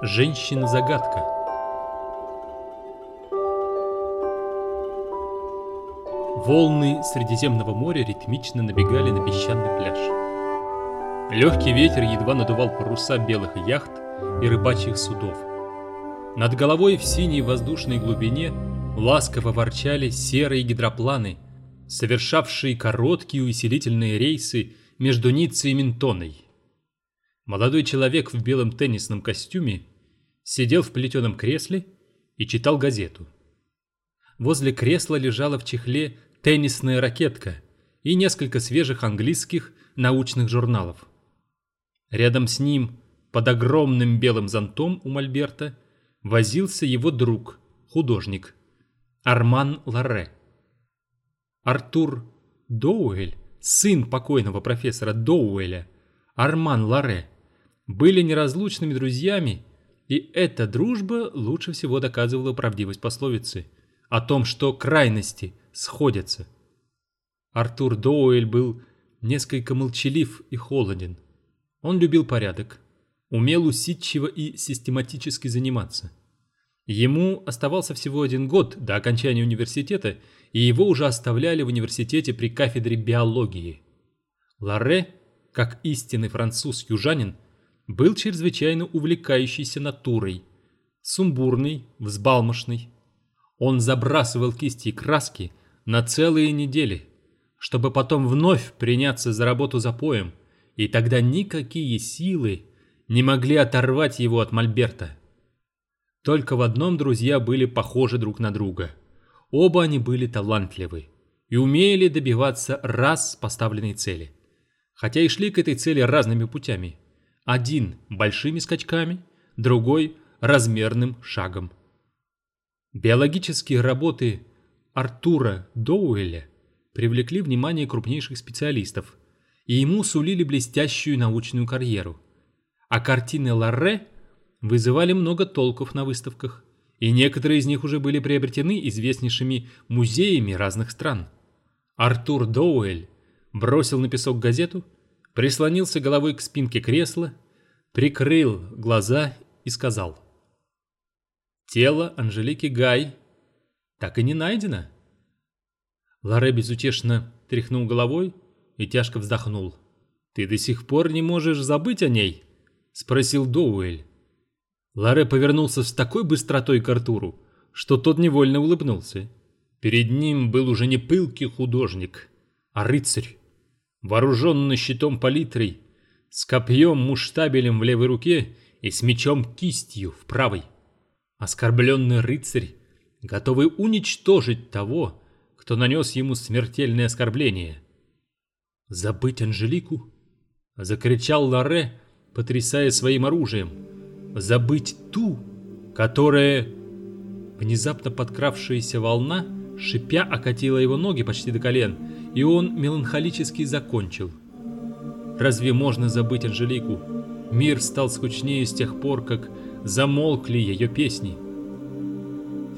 Женщина-загадка. Волны Средиземного моря ритмично набегали на песчаный пляж. Легкий ветер едва надувал паруса белых яхт и рыбачьих судов. Над головой в синей воздушной глубине ласково ворчали серые гидропланы, совершавшие короткие усилительные рейсы между Ниццей и Ментоной. Молодой человек в белом теннисном костюме сидел в плетеном кресле и читал газету. Возле кресла лежала в чехле теннисная ракетка и несколько свежих английских научных журналов. Рядом с ним, под огромным белым зонтом у Мольберта, возился его друг, художник, Арман Ларре. Артур Доуэль, сын покойного профессора Доуэля, Арман Ларре, были неразлучными друзьями, и эта дружба лучше всего доказывала правдивость пословицы о том, что крайности сходятся. Артур Доуэль был несколько молчалив и холоден. Он любил порядок, умел усидчиво и систематически заниматься. Ему оставался всего один год до окончания университета, и его уже оставляли в университете при кафедре биологии. Ларре, как истинный француз-южанин, был чрезвычайно увлекающейся натурой, сумбурный, взбалмошный. Он забрасывал кисти и краски на целые недели, чтобы потом вновь приняться за работу запоем, и тогда никакие силы не могли оторвать его от Мольберта. Только в одном друзья были похожи друг на друга. Оба они были талантливы и умели добиваться раз поставленной цели. Хотя и шли к этой цели разными путями – один большими скачками, другой размерным шагом. Биологические работы Артура Доуэля привлекли внимание крупнейших специалистов, и ему сулили блестящую научную карьеру. А картины Ларре вызывали много толков на выставках, и некоторые из них уже были приобретены известнейшими музеями разных стран. Артур Доуэль бросил на песок газету – прислонился головой к спинке кресла, прикрыл глаза и сказал. «Тело Анжелики Гай так и не найдено». Ларе безутешно тряхнул головой и тяжко вздохнул. «Ты до сих пор не можешь забыть о ней?» — спросил Доуэль. Ларе повернулся с такой быстротой к Артуру, что тот невольно улыбнулся. Перед ним был уже не пылкий художник, а рыцарь вооруженный щитом палитрой, с копьем муштабелем в левой руке и с мечом кистью в правой. Оскорбленный рыцарь, готовый уничтожить того, кто нанес ему смертельное оскорбление. «Забыть Анжелику?» — закричал Ларе, потрясая своим оружием. «Забыть ту, которая...» Внезапно подкравшаяся волна, шипя, окатила его ноги почти до колен — и он меланхолически закончил. Разве можно забыть Анжелику? Мир стал скучнее с тех пор, как замолкли ее песни.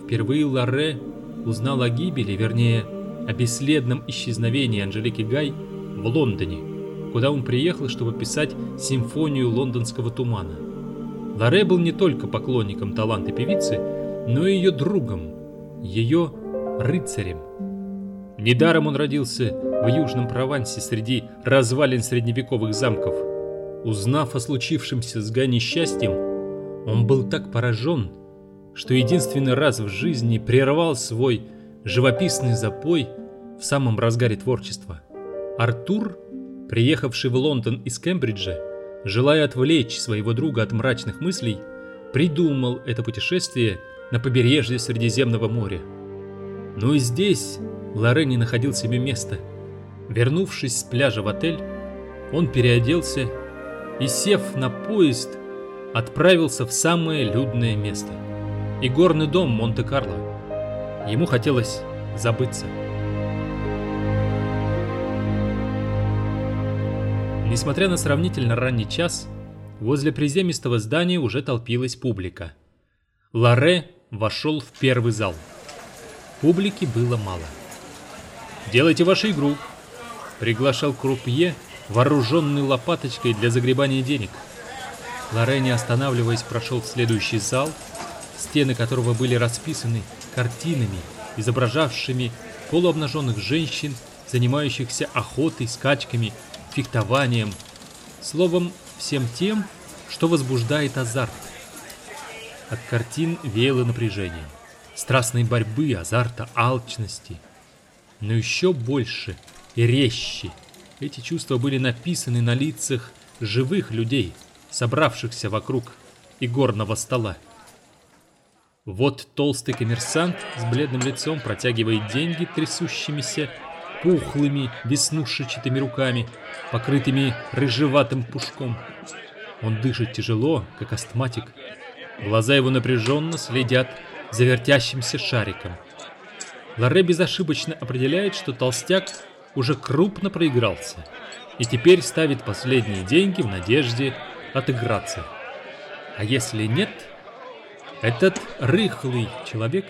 Впервые Ларре узнал о гибели, вернее, о бесследном исчезновении Анжелики Гай в Лондоне, куда он приехал, чтобы писать симфонию лондонского тумана. Ларре был не только поклонником таланта певицы, но и ее другом, ее рыцарем. Недаром он родился в Южном Провансе среди развалин средневековых замков. Узнав о случившемся с Га несчастьем, он был так поражен, что единственный раз в жизни прервал свой живописный запой в самом разгаре творчества. Артур, приехавший в Лондон из Кембриджа, желая отвлечь своего друга от мрачных мыслей, придумал это путешествие на побережье Средиземного моря. Но и здесь Лоре не находил себе места. Вернувшись с пляжа в отель, он переоделся и, сев на поезд, отправился в самое людное место – игорный дом Монте-Карло. Ему хотелось забыться. Несмотря на сравнительно ранний час, возле приземистого здания уже толпилась публика. Ларе вошел в первый зал. Публики было мало. Делайте вашу игру. Приглашал крупье, вооруженный лопаточкой для загребания денег. Лоре, не останавливаясь, прошел в следующий зал, стены которого были расписаны картинами, изображавшими полуобнаженных женщин, занимающихся охотой, скачками, фехтованием, словом, всем тем, что возбуждает азарт. От картин веяло напряжение, страстной борьбы, азарта, алчности. Но еще больше и резче эти чувства были написаны на лицах живых людей, собравшихся вокруг игорного стола. Вот толстый коммерсант с бледным лицом протягивает деньги трясущимися, пухлыми, веснушечатыми руками, покрытыми рыжеватым пушком. Он дышит тяжело, как астматик. Глаза его напряженно следят за вертящимся шариком. Лоре безошибочно определяет, что толстяк уже крупно проигрался и теперь ставит последние деньги в надежде отыграться. А если нет, этот рыхлый человек,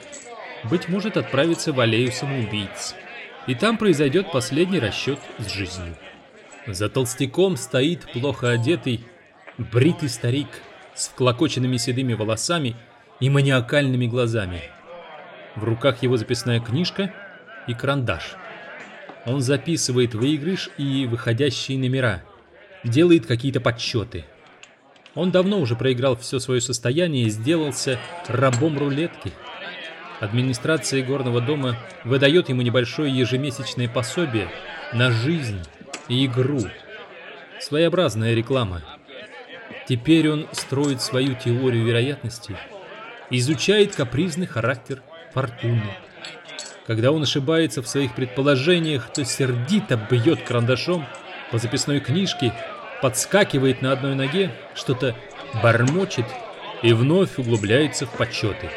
быть может, отправится в аллею самоубийц, и там произойдет последний расчет с жизнью. За толстяком стоит плохо одетый, бритый старик с вклокоченными седыми волосами и маниакальными глазами. В руках его записная книжка и карандаш. Он записывает выигрыш и выходящие номера, делает какие-то подсчеты. Он давно уже проиграл все свое состояние и сделался рабом рулетки. Администрация горного дома выдает ему небольшое ежемесячное пособие на жизнь и игру. Своеобразная реклама. Теперь он строит свою теорию вероятностей, изучает капризный характер фортуны. Когда он ошибается в своих предположениях, то сердито бьет карандашом по записной книжке, подскакивает на одной ноге, что-то бормочет и вновь углубляется в подсчеты.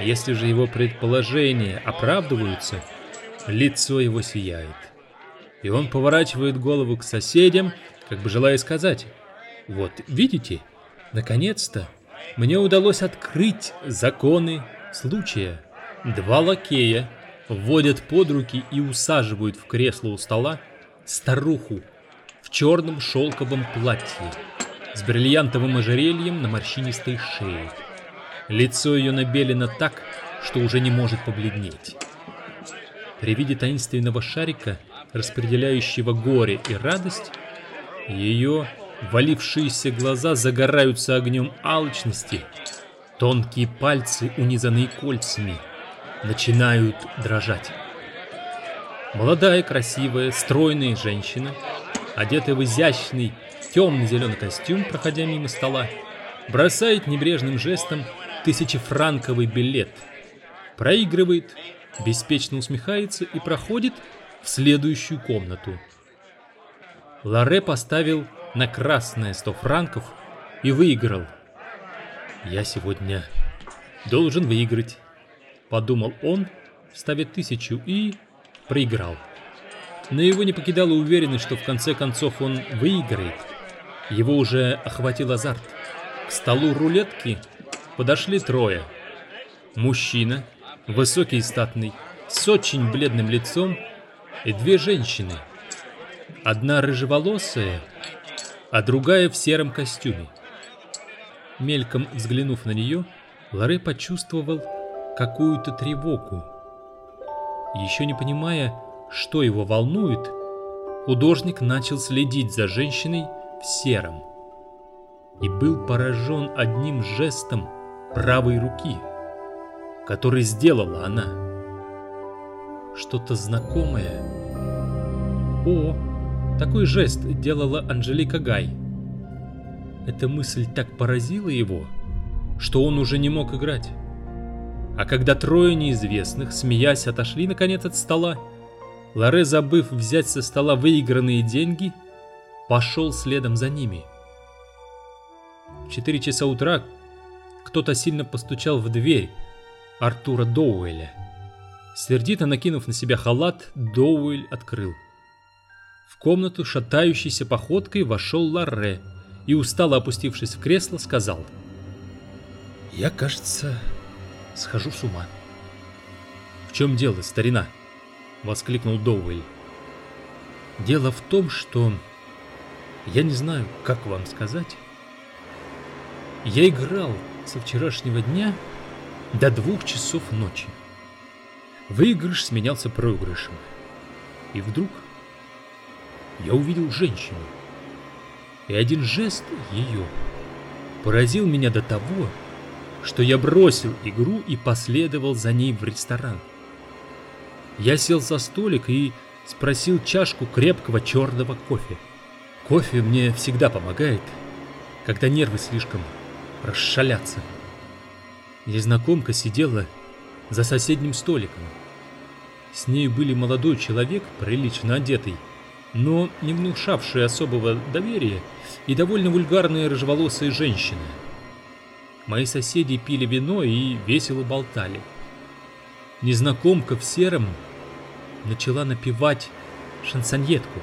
Если же его предположения оправдываются, лицо его сияет. И он поворачивает голову к соседям, как бы желая сказать, «Вот, видите, наконец-то мне удалось открыть законы случая». Два лакея вводят под руки и усаживают в кресло у стола старуху в черном шелковом платье с бриллиантовым ожерельем на морщинистой шее. Лицо ее набелено так, что уже не может побледнеть. При виде таинственного шарика, распределяющего горе и радость, ее валившиеся глаза загораются огнем алчности, тонкие пальцы, унизанные кольцами — начинают дрожать. Молодая, красивая, стройная женщина, одетая в изящный темно-зеленый костюм, проходя мимо стола, бросает небрежным жестом тысячефранковый билет, проигрывает, беспечно усмехается и проходит в следующую комнату. Ларе поставил на красное 100 франков и выиграл. Я сегодня должен выиграть подумал он, ставя тысячу и... проиграл. Но его не покидала уверенность, что в конце концов он выиграет. Его уже охватил азарт. К столу рулетки подошли трое. Мужчина, высокий и статный, с очень бледным лицом, и две женщины. Одна рыжеволосая, а другая в сером костюме. Мельком взглянув на нее, Ларе почувствовал, какую-то тревогу. Еще не понимая, что его волнует, художник начал следить за женщиной в сером и был поражен одним жестом правой руки, который сделала она. Что-то знакомое. О, такой жест делала Анжелика Гай. Эта мысль так поразила его, что он уже не мог играть. А когда трое неизвестных, смеясь, отошли наконец от стола, Лоре, забыв взять со стола выигранные деньги, пошел следом за ними. В 4 часа утра кто-то сильно постучал в дверь Артура Доуэля. Сердито накинув на себя халат, Доуэль открыл. В комнату шатающейся походкой вошел Ларре и, устало опустившись в кресло, сказал «Я, кажется, схожу с ума. «В чем дело, старина?» — воскликнул Доуэль. «Дело в том, что... Я не знаю, как вам сказать, Я играл со вчерашнего дня до двух часов ночи. Выигрыш сменялся проигрышем. И вдруг я увидел женщину. И один жест ее поразил меня до того, что я бросил игру и последовал за ней в ресторан. Я сел за столик и спросил чашку крепкого черного кофе. Кофе мне всегда помогает, когда нервы слишком расшалятся. Незнакомка сидела за соседним столиком. С ней были молодой человек, прилично одетый, но не внушавший особого доверия, и довольно вульгарная рыжеволосая женщина. Мои соседи пили вино и весело болтали. Незнакомка в сером начала напевать шансоньетку.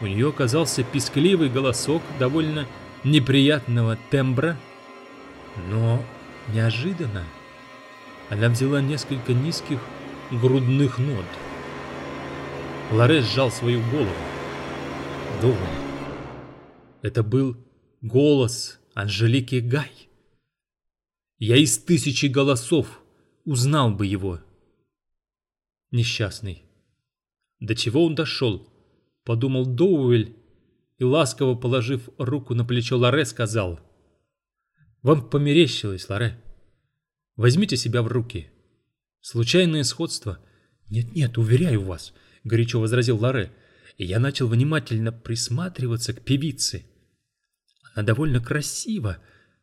У нее оказался пискливый голосок довольно неприятного тембра, но неожиданно она взяла несколько низких грудных нот. Лорес сжал свою голову. Думал, это был голос Анжелики Гай. Я из тысячи голосов узнал бы его. Несчастный. До чего он дошел? Подумал Доуэль и, ласково положив руку на плечо Лоре, сказал. Вам померещилось, Лоре. Возьмите себя в руки. Случайное сходство. Нет-нет, уверяю вас, горячо возразил Лоре. И я начал внимательно присматриваться к певице. Она довольно красива,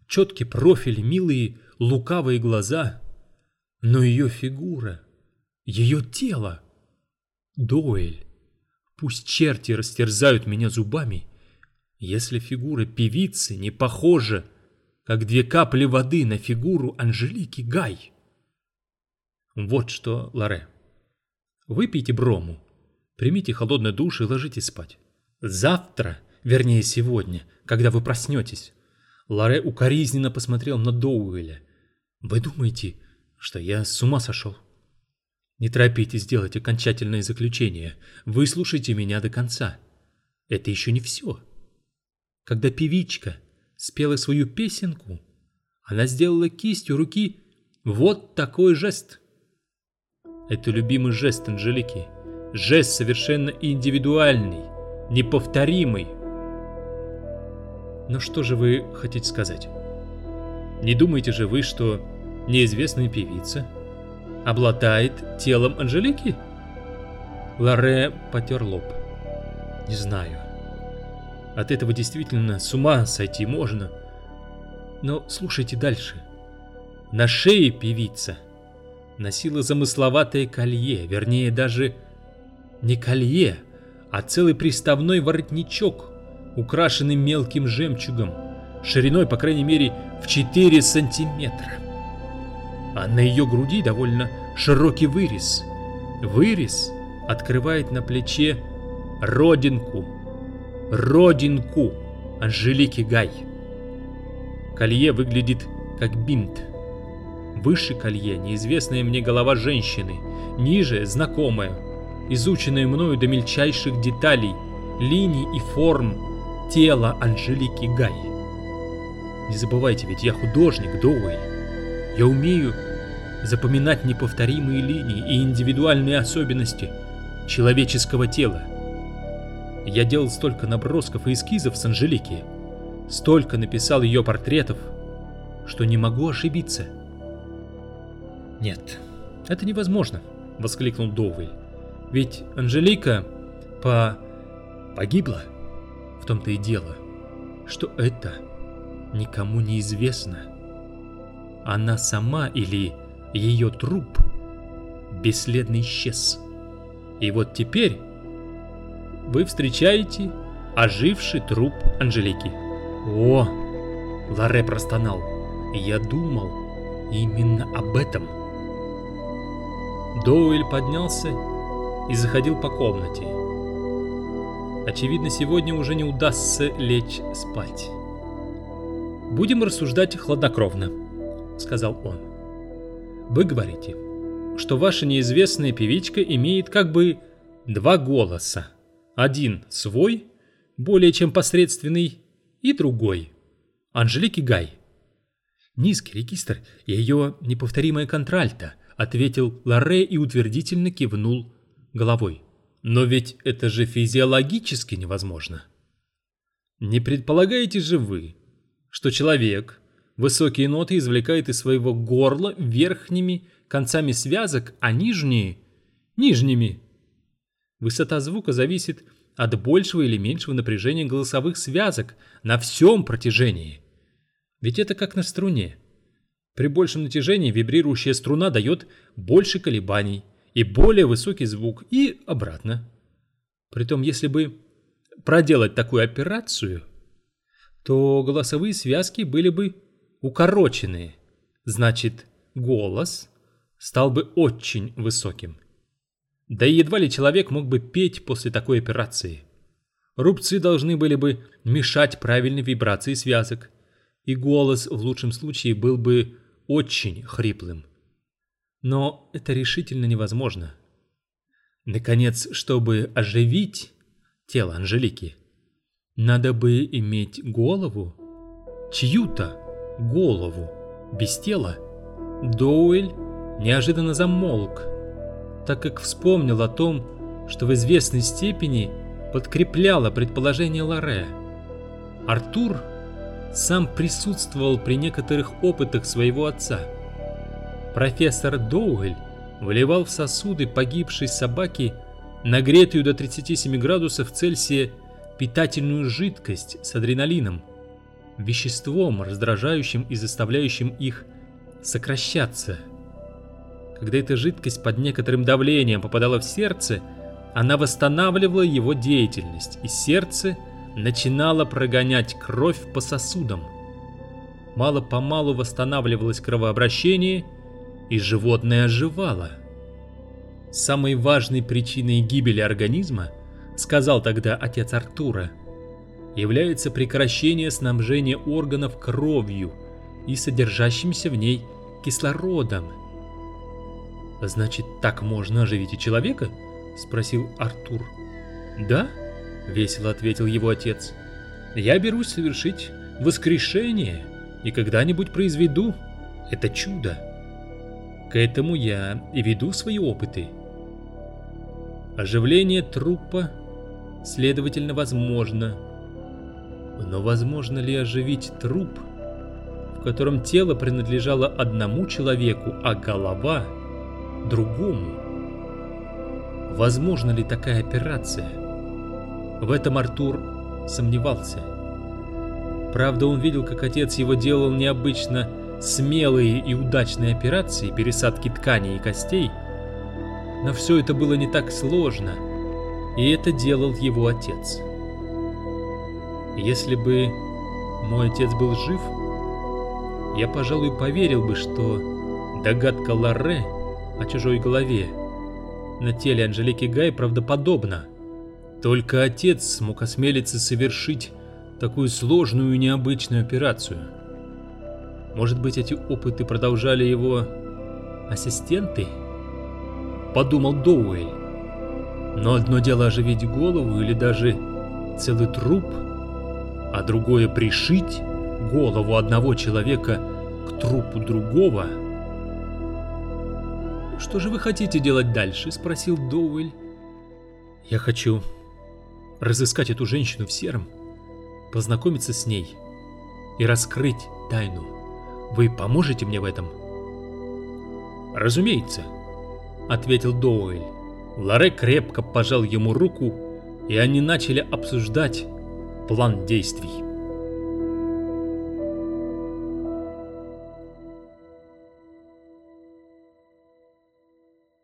четкий профиль, милые лукавые глаза. Но ее фигура, ее тело... Доэль, пусть черти растерзают меня зубами, если фигура певицы не похожа, как две капли воды на фигуру Анжелики Гай. Вот что, Лоре. Выпейте брому, примите холодный душ и ложитесь спать. Завтра, вернее сегодня, когда вы проснетесь, Лоре укоризненно посмотрел на Доуэля. «Вы думаете, что я с ума сошел?» Не торопитесь сделать окончательное заключение. Выслушайте меня до конца. Это еще не все. Когда певичка спела свою песенку, она сделала кистью руки вот такой жест. Это любимый жест Анжелики. Жест совершенно индивидуальный, неповторимый. Но что же вы хотите сказать? Не думаете же вы, что неизвестная певица обладает телом Анжелики? Лоре потер лоб. Не знаю. От этого действительно с ума сойти можно. Но слушайте дальше. На шее певица носила замысловатое колье, вернее даже не колье, а целый приставной воротничок, украшенный мелким жемчугом, шириной, по крайней мере, в 4 сантиметра а на ее груди довольно широкий вырез. Вырез открывает на плече родинку, родинку Анжелики Гай. Колье выглядит как бинт. Выше колье неизвестная мне голова женщины, ниже знакомая, изученная мною до мельчайших деталей, линий и форм тела Анжелики Гай. Не забывайте, ведь я художник, Доуэй. Я умею запоминать неповторимые линии и индивидуальные особенности человеческого тела. Я делал столько набросков и эскизов с Анжелики, столько написал ее портретов, что не могу ошибиться. «Нет, это невозможно», — воскликнул Доуэль. «Ведь Анжелика по... погибла. В том-то и дело, что это никому не известно. Она сама или ее труп бесследно исчез. И вот теперь вы встречаете оживший труп Анжелики. О, Ларе простонал. Я думал именно об этом. Доуэль поднялся и заходил по комнате. Очевидно, сегодня уже не удастся лечь спать. «Будем рассуждать хладнокровно», — сказал он. Вы говорите, что ваша неизвестная певичка имеет как бы два голоса. Один свой, более чем посредственный, и другой. Анжелики Гай. «Низкий регистр и ее неповторимая контральта», — ответил Ларре и утвердительно кивнул головой. «Но ведь это же физиологически невозможно». «Не предполагаете же вы, что человек высокие ноты извлекает из своего горла верхними концами связок, а нижние — нижними?» Высота звука зависит от большего или меньшего напряжения голосовых связок на всем протяжении. Ведь это как на струне. При большем натяжении вибрирующая струна дает больше колебаний и более высокий звук, и обратно. Притом, если бы проделать такую операцию, то голосовые связки были бы укороченные. Значит, голос стал бы очень высоким. Да и едва ли человек мог бы петь после такой операции. Рубцы должны были бы мешать правильной вибрации связок, и голос в лучшем случае был бы очень хриплым. Но это решительно невозможно. Наконец, чтобы оживить тело Анжелики, надо бы иметь голову, чью-то голову, без тела. Доуэль неожиданно замолк, так как вспомнил о том, что в известной степени подкрепляло предположение Лоре. Артур сам присутствовал при некоторых опытах своего отца. Профессор Доуэль выливал в сосуды погибшей собаки нагретую до 37 градусов Цельсия питательную жидкость с адреналином, веществом, раздражающим и заставляющим их сокращаться – когда эта жидкость под некоторым давлением попадала в сердце, она восстанавливала его деятельность, и сердце начинало прогонять кровь по сосудам. Мало-помалу восстанавливалось кровообращение, и животное оживало. Самой важной причиной гибели организма, сказал тогда отец Артура, является прекращение снабжения органов кровью и содержащимся в ней кислородом. «Значит, так можно оживить и человека?» — спросил Артур. «Да», — весело ответил его отец. «Я берусь совершить воскрешение и когда-нибудь произведу это чудо. К этому я и веду свои опыты. Оживление трупа, следовательно, возможно. Но возможно ли оживить труп, в котором тело принадлежало одному человеку, а голова — другому. Возможно ли такая операция? В этом Артур сомневался. Правда, он видел, как отец его делал необычно смелые и удачные операции пересадки тканей и костей, но все это было не так сложно, и это делал его отец. Если бы мой отец был жив, я, пожалуй, поверил бы, что догадка Ларре о чужой голове. На теле Анжелики Гай правдоподобно. Только отец смог осмелиться совершить такую сложную и необычную операцию. Может быть, эти опыты продолжали его ассистенты? Подумал Доуэль. Но одно дело оживить голову или даже целый труп, а другое пришить голову одного человека к трупу другого – «Что же вы хотите делать дальше?» – спросил Доуэль. «Я хочу разыскать эту женщину в сером, познакомиться с ней и раскрыть тайну. Вы поможете мне в этом?» «Разумеется», — ответил Доуэль. Ларе крепко пожал ему руку, и они начали обсуждать план действий.